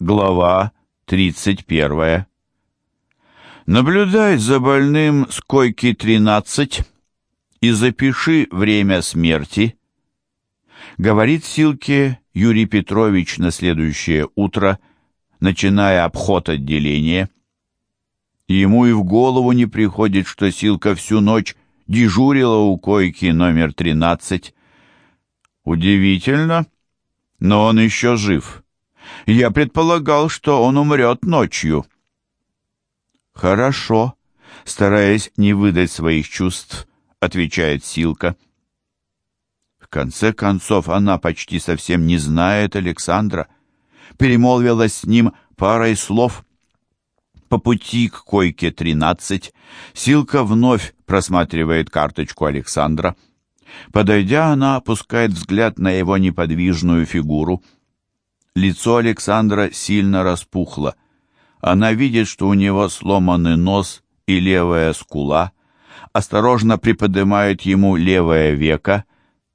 Глава 31. Наблюдай за больным с койки 13 и запиши время смерти, говорит Силке Юрий Петрович на следующее утро, начиная обход отделения. Ему и в голову не приходит, что Силка всю ночь дежурила у койки номер 13. Удивительно, но он еще жив. Я предполагал, что он умрет ночью. Хорошо, стараясь не выдать своих чувств, отвечает Силка. В конце концов, она почти совсем не знает Александра. Перемолвилась с ним парой слов. По пути к койке 13 Силка вновь просматривает карточку Александра. Подойдя, она опускает взгляд на его неподвижную фигуру — Лицо Александра сильно распухло. Она видит, что у него сломанный нос и левая скула, осторожно приподнимает ему левое веко,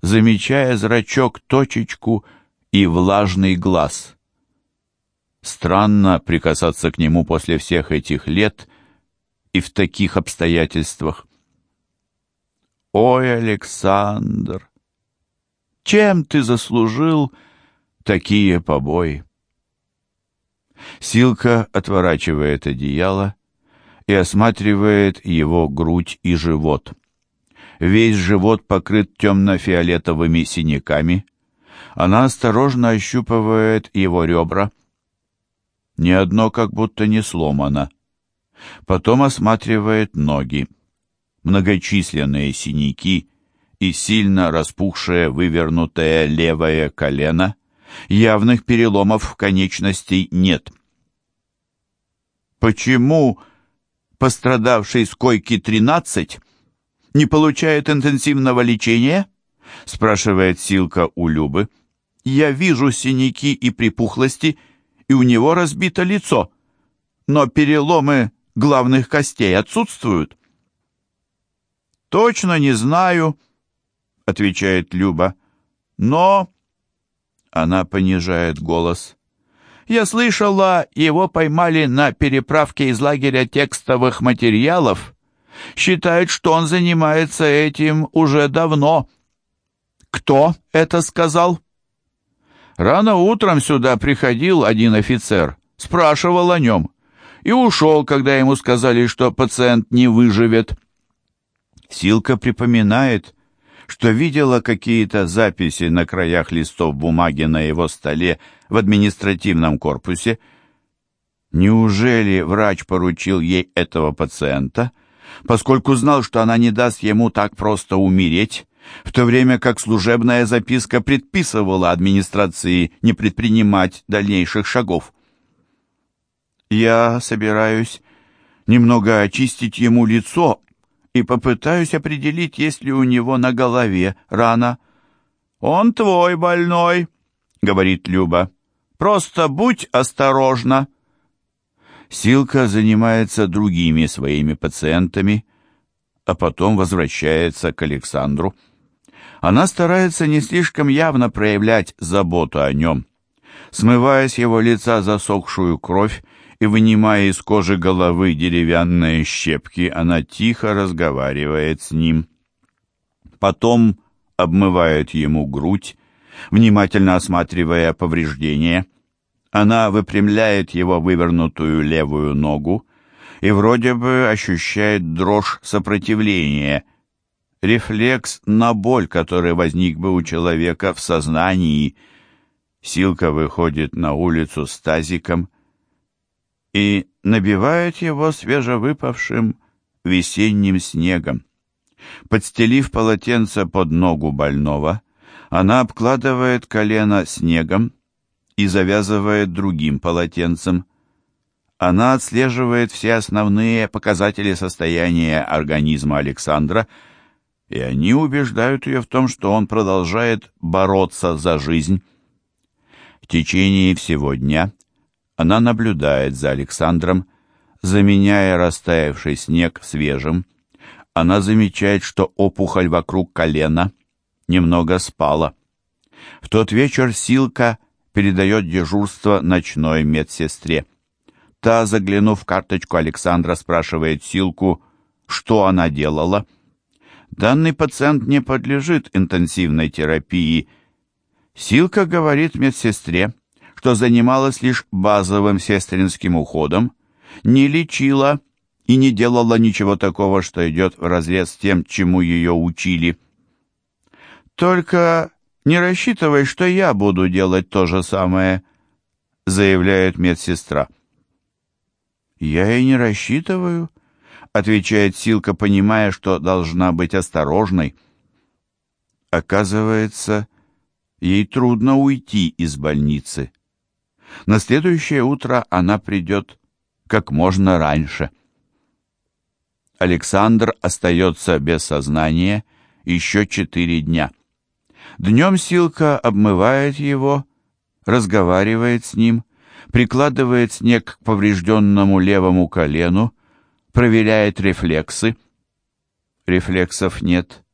замечая зрачок, точечку и влажный глаз. Странно прикасаться к нему после всех этих лет и в таких обстоятельствах. «Ой, Александр, чем ты заслужил...» такие побои. Силка отворачивает одеяло и осматривает его грудь и живот. Весь живот покрыт темно-фиолетовыми синяками. Она осторожно ощупывает его ребра. Ни одно как будто не сломано. Потом осматривает ноги. Многочисленные синяки и сильно распухшее вывернутое левое колено — Явных переломов конечностей нет. Почему пострадавший с койки 13 не получает интенсивного лечения? спрашивает Силка у Любы. Я вижу синяки и припухлости, и у него разбито лицо, но переломы главных костей отсутствуют. Точно не знаю, отвечает Люба. Но она понижает голос. «Я слышала, его поймали на переправке из лагеря текстовых материалов. Считают, что он занимается этим уже давно». «Кто это сказал?» «Рано утром сюда приходил один офицер, спрашивал о нем, и ушел, когда ему сказали, что пациент не выживет». Силка припоминает, что видела какие-то записи на краях листов бумаги на его столе в административном корпусе. Неужели врач поручил ей этого пациента, поскольку знал, что она не даст ему так просто умереть, в то время как служебная записка предписывала администрации не предпринимать дальнейших шагов? «Я собираюсь немного очистить ему лицо и попытаюсь определить, есть ли у него на голове рана. «Он твой больной», — говорит Люба. «Просто будь осторожна». Силка занимается другими своими пациентами, а потом возвращается к Александру. Она старается не слишком явно проявлять заботу о нем. Смывая с его лица засохшую кровь, и, вынимая из кожи головы деревянные щепки, она тихо разговаривает с ним. Потом обмывает ему грудь, внимательно осматривая повреждения. Она выпрямляет его вывернутую левую ногу и вроде бы ощущает дрожь сопротивления, рефлекс на боль, который возник бы у человека в сознании. Силка выходит на улицу с тазиком и набивает его свежевыпавшим весенним снегом. Подстелив полотенце под ногу больного, она обкладывает колено снегом и завязывает другим полотенцем. Она отслеживает все основные показатели состояния организма Александра, и они убеждают ее в том, что он продолжает бороться за жизнь. В течение всего дня она наблюдает за Александром, заменяя растаявший снег свежим. Она замечает, что опухоль вокруг колена немного спала. В тот вечер Силка передает дежурство ночной медсестре. Та, заглянув в карточку Александра, спрашивает Силку, что она делала. Данный пациент не подлежит интенсивной терапии. Силка говорит медсестре, что занималась лишь базовым сестринским уходом, не лечила и не делала ничего такого, что идет вразрез с тем, чему ее учили. «Только не рассчитывай, что я буду делать то же самое», заявляет медсестра. «Я и не рассчитываю», — отвечает Силка, понимая, что должна быть осторожной. Оказывается, ей трудно уйти из больницы. На следующее утро она придет как можно раньше. Александр остается без сознания еще четыре дня. Днем Силка обмывает его, разговаривает с ним, прикладывает снег к поврежденному левому колену, проверяет рефлексы. Рефлексов нет.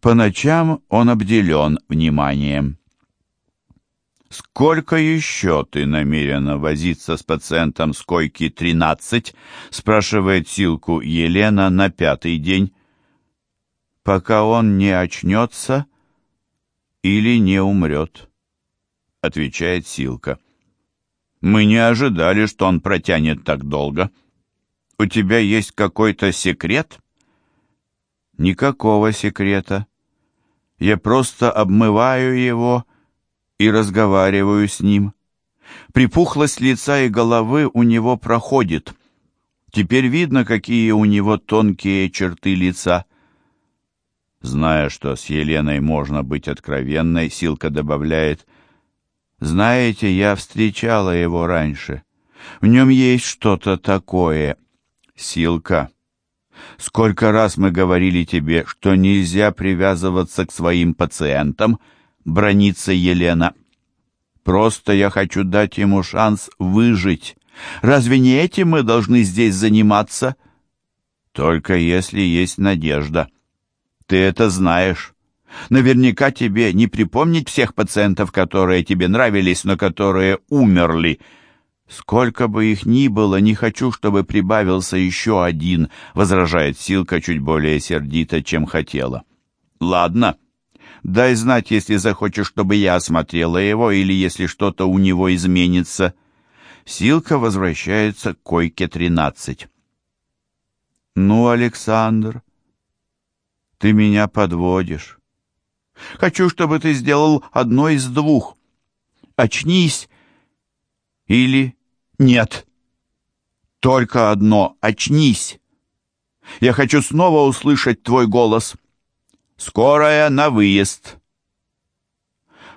По ночам он обделен вниманием. «Сколько еще ты намерена возиться с пациентом с койки 13?» спрашивает Силку Елена на пятый день. «Пока он не очнется или не умрет», — отвечает Силка. «Мы не ожидали, что он протянет так долго. У тебя есть какой-то секрет?» «Никакого секрета. Я просто обмываю его и разговариваю с ним. Припухлость лица и головы у него проходит. Теперь видно, какие у него тонкие черты лица. Зная, что с Еленой можно быть откровенной, Силка добавляет, «Знаете, я встречала его раньше. В нем есть что-то такое. Силка, сколько раз мы говорили тебе, что нельзя привязываться к своим пациентам, — бронится Елена. «Просто я хочу дать ему шанс выжить. Разве не этим мы должны здесь заниматься?» «Только если есть надежда. Ты это знаешь. Наверняка тебе не припомнить всех пациентов, которые тебе нравились, но которые умерли. Сколько бы их ни было, не хочу, чтобы прибавился еще один», — возражает Силка чуть более сердито, чем хотела. «Ладно». Дай знать, если захочешь, чтобы я осмотрела его, или если что-то у него изменится. Силка возвращается к койке тринадцать. Ну, Александр, ты меня подводишь. Хочу, чтобы ты сделал одно из двух. Очнись или нет. Только одно — очнись. Я хочу снова услышать твой голос. Скорая на выезд.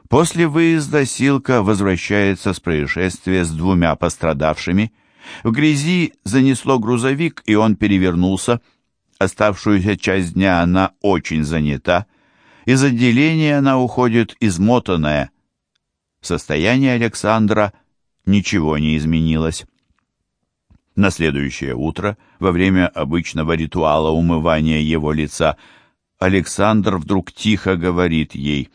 После выезда Силка возвращается с происшествия с двумя пострадавшими. В грязи занесло грузовик, и он перевернулся. Оставшуюся часть дня она очень занята. Из отделения она уходит измотанная. В состоянии Александра ничего не изменилось. На следующее утро, во время обычного ритуала умывания его лица, Александр вдруг тихо говорит ей.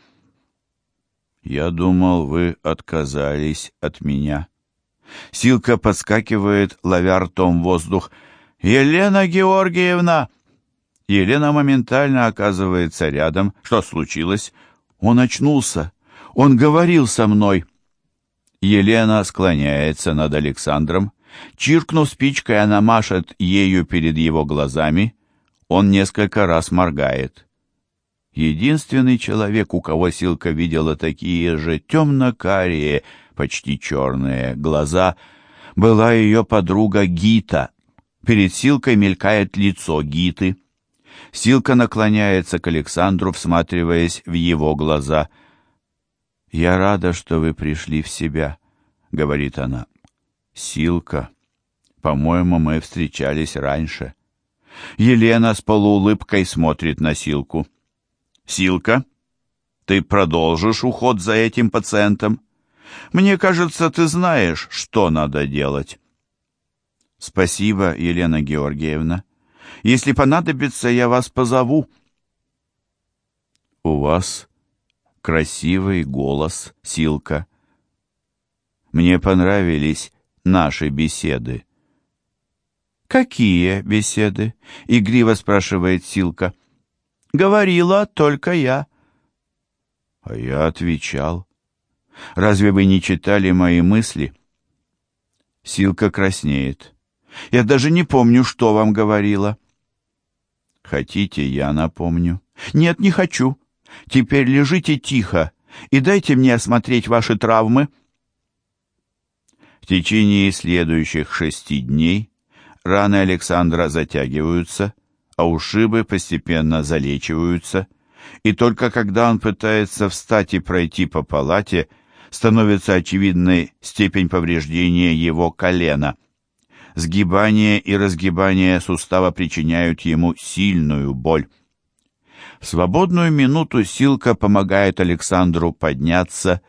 «Я думал, вы отказались от меня». Силка подскакивает, ловя ртом воздух. «Елена Георгиевна!» Елена моментально оказывается рядом. Что случилось? Он очнулся. Он говорил со мной. Елена склоняется над Александром. Чиркнув спичкой, она машет ею перед его глазами. Он несколько раз моргает. Единственный человек, у кого Силка видела такие же темно-карие, почти черные глаза, была ее подруга Гита. Перед Силкой мелькает лицо Гиты. Силка наклоняется к Александру, всматриваясь в его глаза. «Я рада, что вы пришли в себя», — говорит она. «Силка, по-моему, мы встречались раньше». Елена с полуулыбкой смотрит на Силку. «Силка, ты продолжишь уход за этим пациентом? Мне кажется, ты знаешь, что надо делать». «Спасибо, Елена Георгиевна. Если понадобится, я вас позову». «У вас красивый голос, Силка». Мне понравились наши беседы. «Какие беседы?» — игриво спрашивает Силка. «Говорила только я». А я отвечал. «Разве вы не читали мои мысли?» Силка краснеет. «Я даже не помню, что вам говорила». «Хотите, я напомню?» «Нет, не хочу. Теперь лежите тихо и дайте мне осмотреть ваши травмы». В течение следующих шести дней раны Александра затягиваются, а ушибы постепенно залечиваются, и только когда он пытается встать и пройти по палате, становится очевидной степень повреждения его колена. Сгибание и разгибание сустава причиняют ему сильную боль. В свободную минуту Силка помогает Александру подняться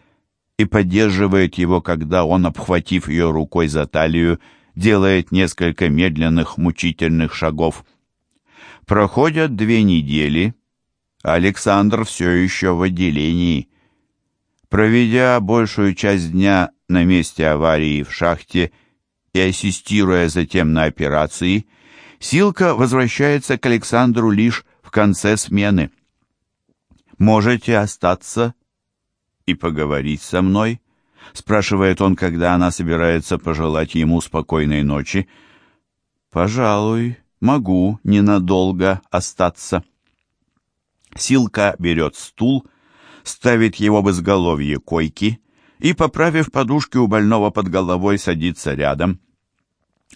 и поддерживает его, когда он, обхватив ее рукой за талию, делает несколько медленных мучительных шагов. Проходят две недели, Александр все еще в отделении. Проведя большую часть дня на месте аварии в шахте и ассистируя затем на операции, Силка возвращается к Александру лишь в конце смены. «Можете остаться и поговорить со мной?» — спрашивает он, когда она собирается пожелать ему спокойной ночи. «Пожалуй, могу ненадолго остаться». Силка берет стул, ставит его в изголовье койки и, поправив подушки у больного под головой, садится рядом.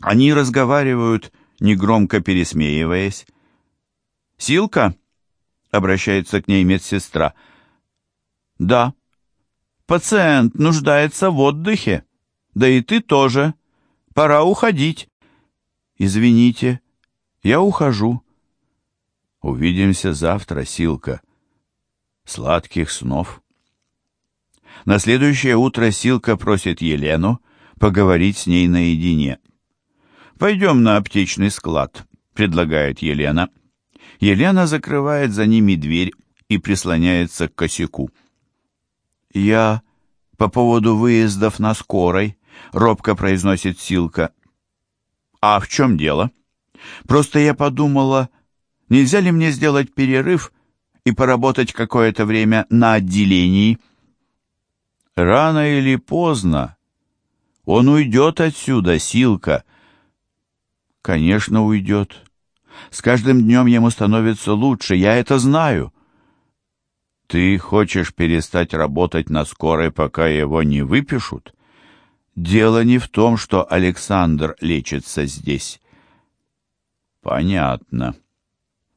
Они разговаривают, негромко пересмеиваясь. «Силка?» — обращается к ней медсестра. «Да. Пациент нуждается в отдыхе. Да и ты тоже. Пора уходить». «Извините, я ухожу». «Увидимся завтра, Силка. Сладких снов». На следующее утро Силка просит Елену поговорить с ней наедине. «Пойдем на аптечный склад», — предлагает Елена. Елена закрывает за ними дверь и прислоняется к косяку. «Я по поводу выездов на скорой», — робко произносит Силка. «А в чем дело? Просто я подумала, нельзя ли мне сделать перерыв и поработать какое-то время на отделении?» «Рано или поздно он уйдет отсюда, Силка». «Конечно, уйдет. С каждым днем ему становится лучше, я это знаю. Ты хочешь перестать работать на скорой, пока его не выпишут? Дело не в том, что Александр лечится здесь. Понятно.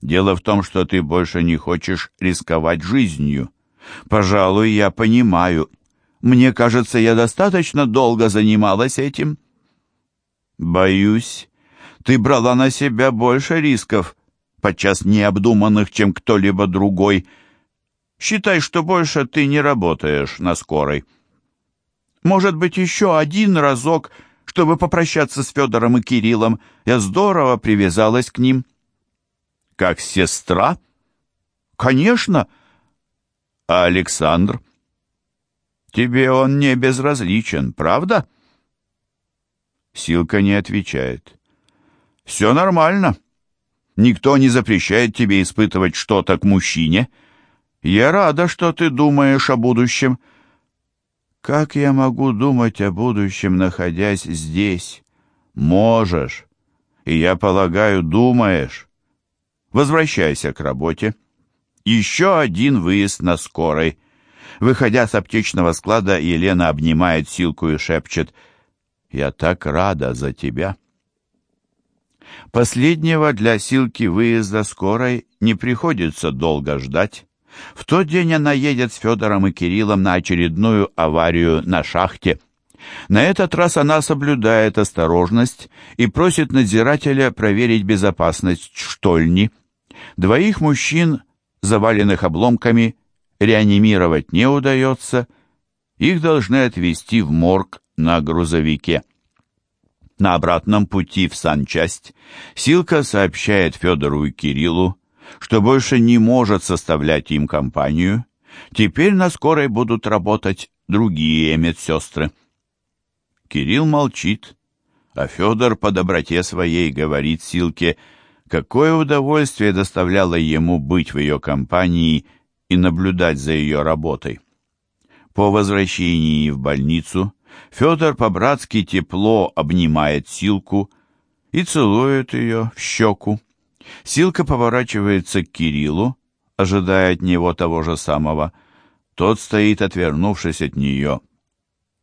Дело в том, что ты больше не хочешь рисковать жизнью. Пожалуй, я понимаю. Мне кажется, я достаточно долго занималась этим. Боюсь, ты брала на себя больше рисков, подчас необдуманных, чем кто-либо другой. Считай, что больше ты не работаешь на скорой. Может быть, еще один разок, чтобы попрощаться с Федором и Кириллом. Я здорово привязалась к ним. Как сестра? Конечно. А Александр? Тебе он не безразличен, правда? Силка не отвечает. «Все нормально. Никто не запрещает тебе испытывать что-то к мужчине. Я рада, что ты думаешь о будущем». «Как я могу думать о будущем, находясь здесь?» «Можешь. И я полагаю, думаешь. Возвращайся к работе. Еще один выезд на скорой». Выходя с аптечного склада, Елена обнимает Силку и шепчет «Я так рада за тебя». Последнего для Силки выезда скорой не приходится долго ждать. В тот день она едет с Федором и Кириллом на очередную аварию на шахте. На этот раз она соблюдает осторожность и просит надзирателя проверить безопасность штольни. Двоих мужчин, заваленных обломками, реанимировать не удается. Их должны отвезти в морг на грузовике. На обратном пути в санчасть Силка сообщает Федору и Кириллу, что больше не может составлять им компанию. Теперь на скорой будут работать другие медсестры. Кирилл молчит, а Федор по доброте своей говорит Силке, какое удовольствие доставляло ему быть в ее компании и наблюдать за ее работой. По возвращении в больницу Федор по-братски тепло обнимает Силку и целует ее в щеку. Силка поворачивается к Кириллу, ожидая от него того же самого. Тот стоит, отвернувшись от нее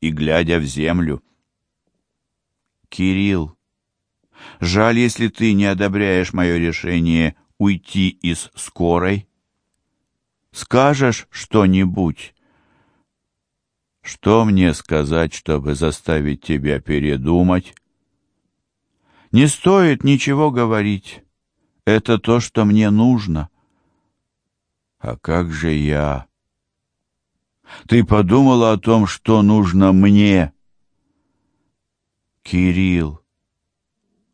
и глядя в землю. «Кирилл, жаль, если ты не одобряешь мое решение уйти из скорой. Скажешь что-нибудь?» «Что мне сказать, чтобы заставить тебя передумать?» «Не стоит ничего говорить. Это то, что мне нужно». «А как же я?» «Ты подумала о том, что нужно мне?» «Кирилл,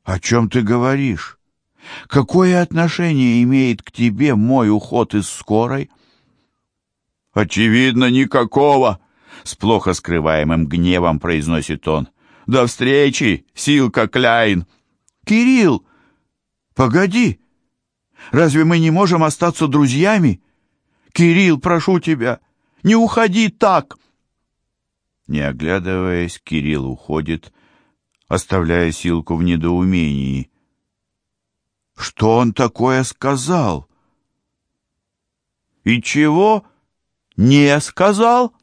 о чем ты говоришь? Какое отношение имеет к тебе мой уход из скорой?» «Очевидно, никакого!» — с плохо скрываемым гневом произносит он. «До встречи, Силка Кляйн!» «Кирилл, погоди! Разве мы не можем остаться друзьями?» «Кирилл, прошу тебя, не уходи так!» Не оглядываясь, Кирилл уходит, оставляя Силку в недоумении. «Что он такое сказал?» «И чего не сказал?»